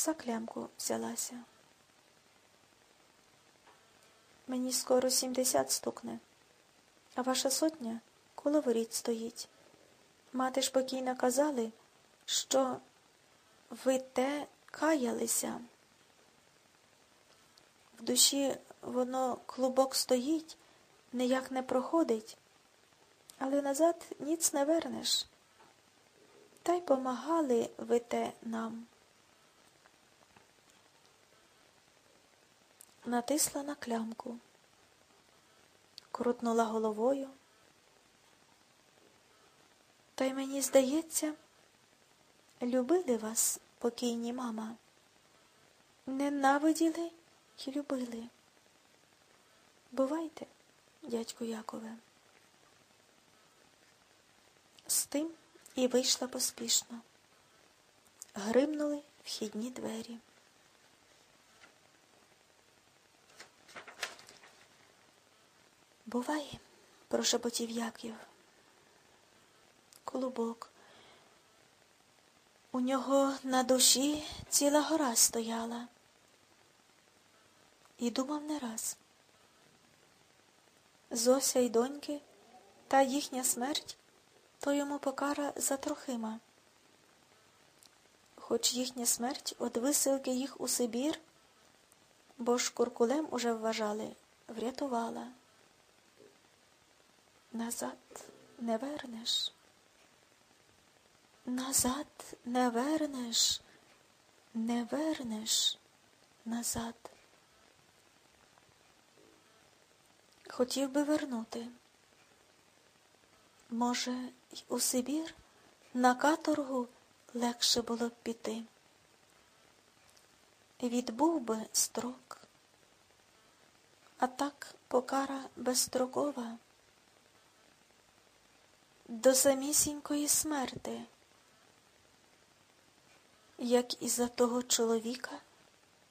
за клямку взялася. Мені скоро сімдесят стукне, а ваша сотня коло воріт стоїть. Мати ж покійно казали, що ви те каялися. В душі воно клубок стоїть, ніяк не проходить, але назад ніц не вернеш. Та й помагали ви те нам. Натисла на клямку, крутнула головою. Та й мені здається, любили вас, покійні мама, ненавиділи й любили. Бувайте, дядьку Якове. З тим і вийшла поспішно. Гримнули вхідні двері. Буває, прошепотів Яків. Колубок. У нього на душі ціла гора стояла. І думав не раз. Зося й доньки та їхня смерть то йому покара за Трохима. Хоч їхня смерть од висилки їх у Сибір, бо ж куркулем уже вважали, врятувала. Назад не вернеш. Назад не вернеш, не вернеш назад. Хотів би вернути. Може, й у Сибір на каторгу легше було б піти. Відбув би строк, а так покара безстрокова до самісінької смерти, як і за того чоловіка,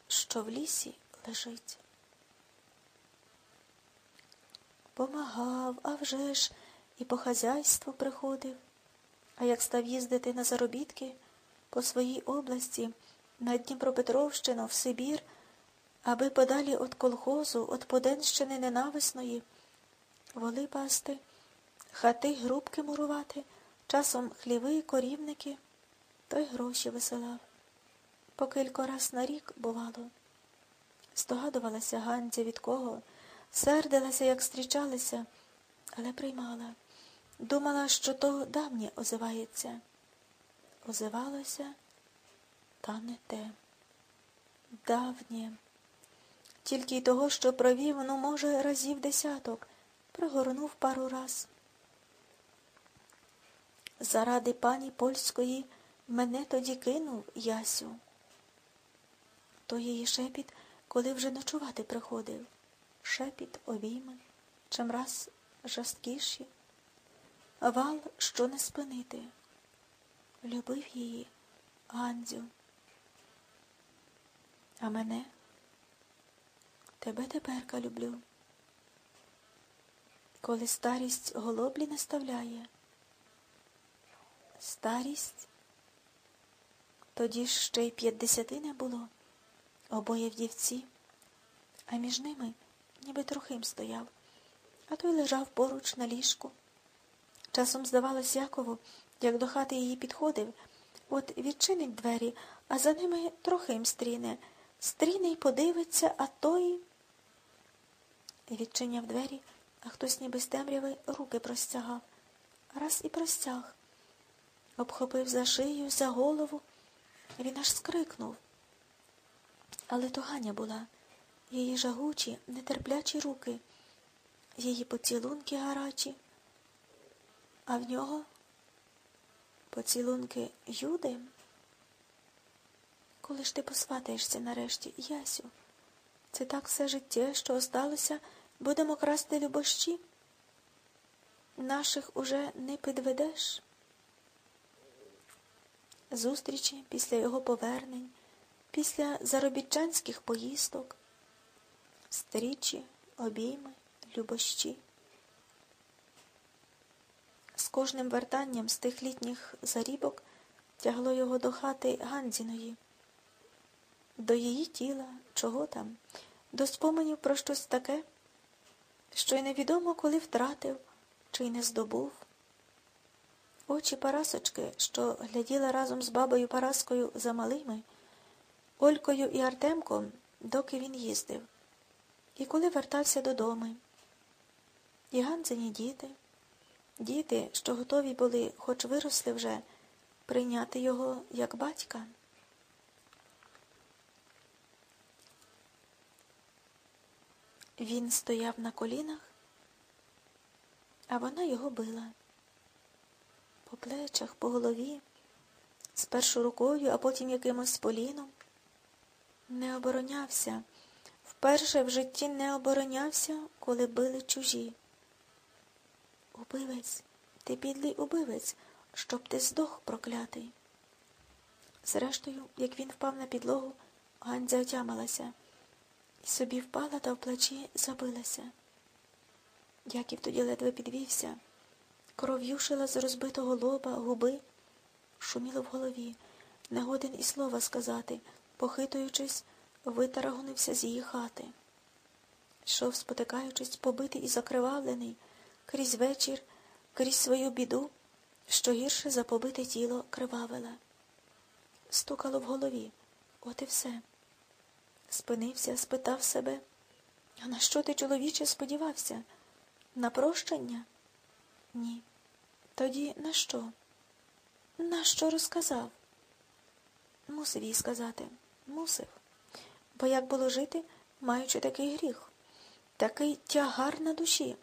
що в лісі лежить. Помагав, а вже ж і по хазяйству приходив, а як став їздити на заробітки по своїй області, на Дніпропетровщину, в Сибір, аби подалі від колхозу, від Поденщини ненависної, воли пасти, хати грубки мурувати, часом хліви, корівники, то й гроші висилав. По кілька раз на рік бувало. Здогадувалася Ганця від кого, сердилася, як зустрічалися, але приймала. Думала, що то давнє озивається. Озивалося, та не те. Давнє. Тільки й того, що провів, ну, може, разів десяток, пригорнув пару раз. Заради пані польської мене тоді кинув Ясю. То її шепіт, коли вже ночувати приходив. Шепіт обійми, чимраз жорсткіші вал, що не спинити. Любив її Андзю. А мене тебе теперка люблю. Коли старість голоблі наставляє, старість тоді ж ще й п'ятдесяти не було, обоє вдівці, а між ними ніби трохим стояв, а той лежав поруч на ліжку. Часом здавалось Якову, як до хати її підходив, от відчинить двері, а за ними трохим стріне. Стріне й подивиться, а той. Відчиняв двері, а хтось ніби з темряви руки простягав. Раз і простяг. Обхопив за шию, за голову. Він аж скрикнув. Але то Ганя була, її жагучі, нетерплячі руки, її поцілунки гарачі а в нього поцілунки Юди. Коли ж ти посватаєшся нарешті, Ясю, це так все життя, що осталося, будемо красти любощі. Наших уже не підведеш. Зустрічі після його повернень, після заробітчанських поїздок, стрічі, обійми, любощі. З кожним вертанням з тих літніх зарібок тягло його до хати Ганзіної. до її тіла, чого там, до споменів про щось таке, що й невідомо, коли втратив чи й не здобув. Очі Парасочки, що гляділа разом з бабою Параскою за малими, Олькою і Артемком, доки він їздив, і коли вертався додому. І Ганзині діти, діти, що готові були, хоч виросли вже, прийняти його як батька. Він стояв на колінах, а вона його била. Плечах, по голові, спершу рукою, а потім якимось поліном. Не оборонявся, вперше в житті не оборонявся, коли били чужі. Убивець, ти підлий убивець, щоб ти здох, проклятий. Зрештою, як він впав на підлогу, Гандзя отямилася і собі впала та в плечі забилася. Яків тоді ледве підвівся, кров юшила з розбитого лоба, губи, шуміло в голові, не годен і слова сказати, похитуючись, витарагонився з її хати. Йшов, спотикаючись, побитий і закривавлений, крізь вечір, крізь свою біду, що гірше за побите тіло кривавила. Стукало в голові, от і все. Спинився, спитав себе, а на що ти, чоловіче, сподівався? На прощення? Ні. Тоді на що? На що розказав? Мусив їй сказати. Мусив. Бо як було жити, маючи такий гріх, такий тягар на душі?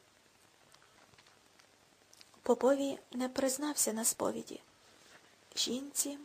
Попові не признався на сповіді. Жінці